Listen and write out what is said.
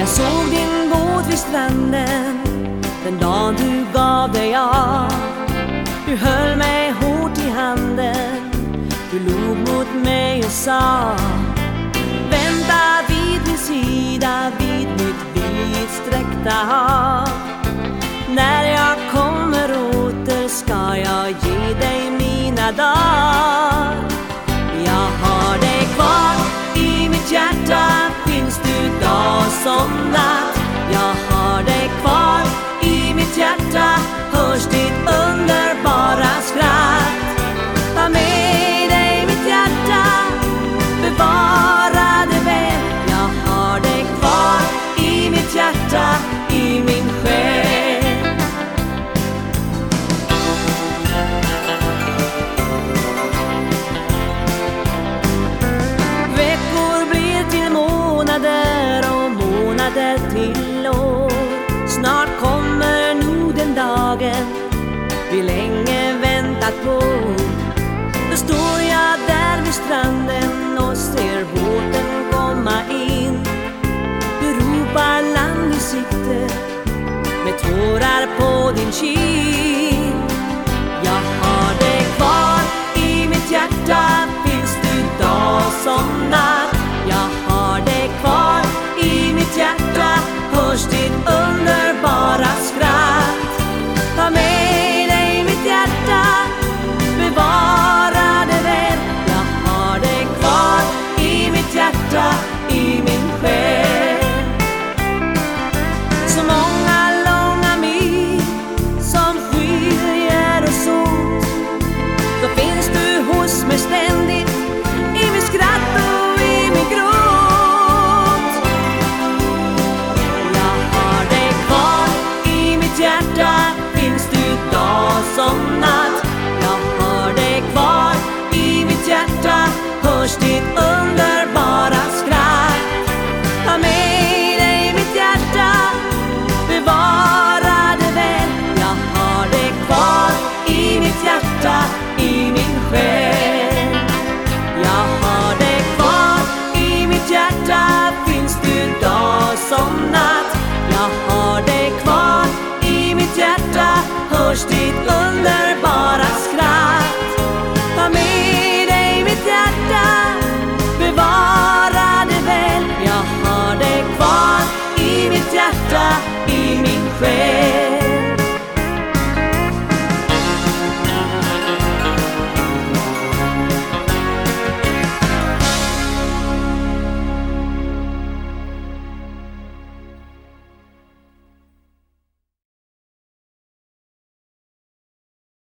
Jag såg din båt vid stranden den dag du gav dig av. Du höll mig hårt i handen, du log mot mig och sa Vänta vid min sida, vid mitt vidsträckta hav. När jag kommer åter ska jag ge dig mina dagar månader till år Snart kommer nog den dagen vi länge väntat på. Då står jag där vid stranden och ser båten komma in. Du ropar land i sikte med tårar på din kind. I min själ. Så många långa mil som skiljer oss åt. Då finns du hos mig ständigt i mitt skratt och i min gråt. Jag har dig kvar i mitt hjärta finns du dag som